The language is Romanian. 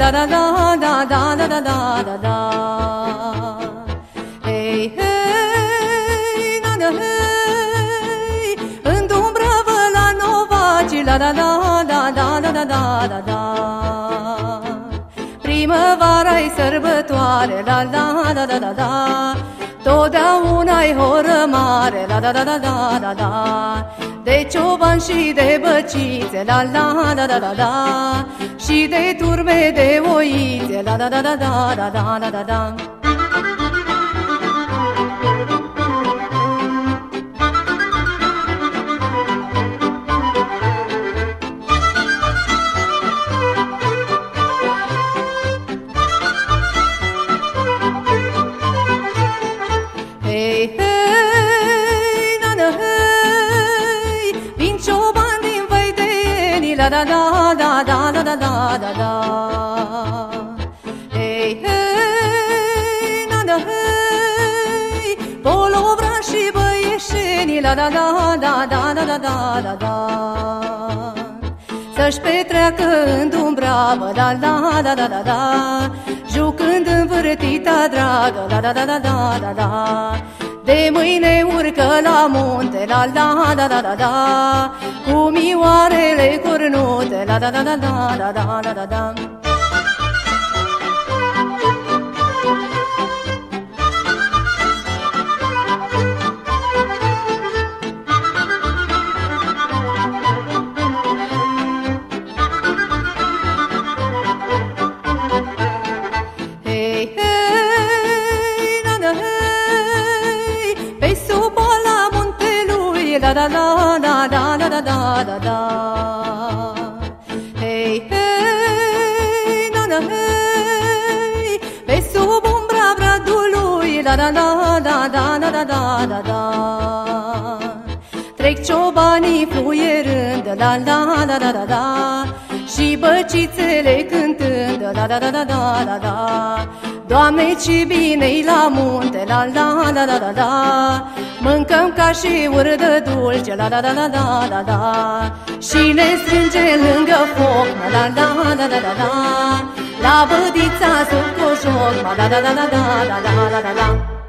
la da da da da da da da da da Hei, hei, na na hei Îndumbră-vă la novaci la da da da da da da da da da Primăvara-i sărbătoare la da da da da da Totdeauna-i horă mare la da da da da da da De cioban și de băcițe la la da da da da Și de turme de oițe la da da da da da da da da da Văideni, la da da da da da da da da da. Hei, hei, na na hei, polovra și băieșeni, la da da da da da da da da da. Să-și petreacă în Dumbravă, la la da da da da Jucând în vârtita dragă, la da da da da da da De mâine urcă la munte, la la da da da da. Cu mioarele cornute, la da da da da da da da da muntelui, la da da da da da da da da da. Hei, hei, na na hei, pe sub umbra bradului, la da da da da da da da da da. Trec ciobanii fluierând, la la da da da da Și băcițele cântând, la da da da da da da Doamne, ce bine la munte, la la da da da da Mâncăm ca și urdă dulce, la da da da da da da Și ne strânge lângă foc, la la da da da da La bădița sub coșoc, la da da da da da da da da da